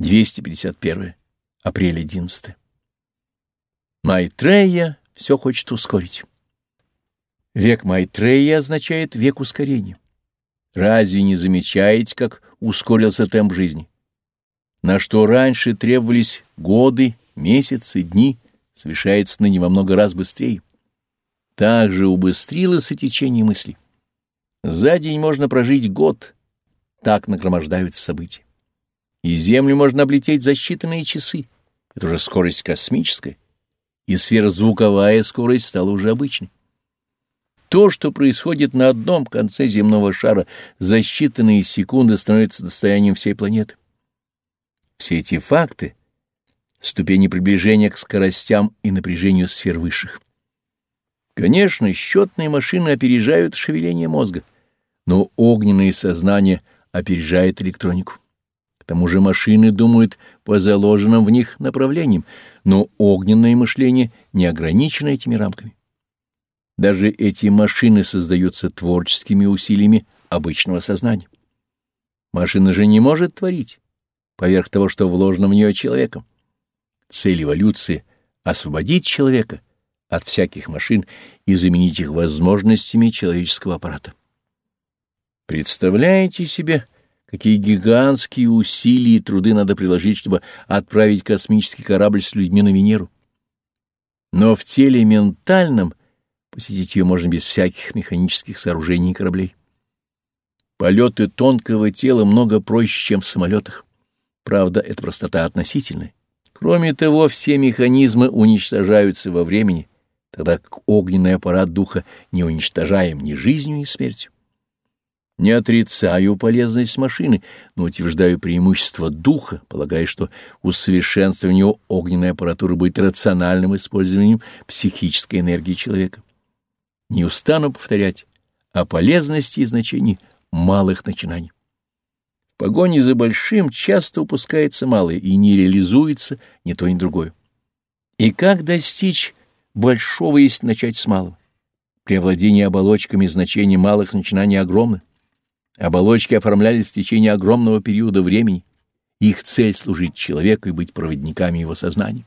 251. Апрель 11. Майтрея все хочет ускорить. Век Майтрея означает век ускорения. Разве не замечаете, как ускорился темп жизни? На что раньше требовались годы, месяцы, дни, совершается ныне во много раз быстрее. Также убыстрилось и течение мысли. За день можно прожить год, так нагромождаются события. И Землю можно облететь за считанные часы. Это уже скорость космическая. И сверхзвуковая скорость стала уже обычной. То, что происходит на одном конце земного шара, за считанные секунды становится достоянием всей планеты. Все эти факты — ступени приближения к скоростям и напряжению сфер высших. Конечно, счетные машины опережают шевеление мозга, но огненное сознание опережает электронику тому же машины думают по заложенным в них направлениям, но огненное мышление не ограничено этими рамками. Даже эти машины создаются творческими усилиями обычного сознания. Машина же не может творить, поверх того, что вложено в нее человеком. Цель эволюции — освободить человека от всяких машин и заменить их возможностями человеческого аппарата. Представляете себе, какие гигантские усилия и труды надо приложить, чтобы отправить космический корабль с людьми на Венеру. Но в теле ментальном посетить ее можно без всяких механических сооружений и кораблей. Полеты тонкого тела много проще, чем в самолетах. Правда, это простота относительная. Кроме того, все механизмы уничтожаются во времени, тогда как огненный аппарат духа не уничтожаем ни жизнью, ни смертью. Не отрицаю полезность машины, но утверждаю преимущество духа, полагая, что усовершенствование огненной аппаратуры будет рациональным использованием психической энергии человека. Не устану повторять о полезности и значении малых начинаний. В погоне за большим часто упускается малое и не реализуется ни то, ни другое. И как достичь большого, если начать с малого? При овладении оболочками значение малых начинаний огромно. Оболочки оформлялись в течение огромного периода времени. Их цель — служить человеку и быть проводниками его сознания.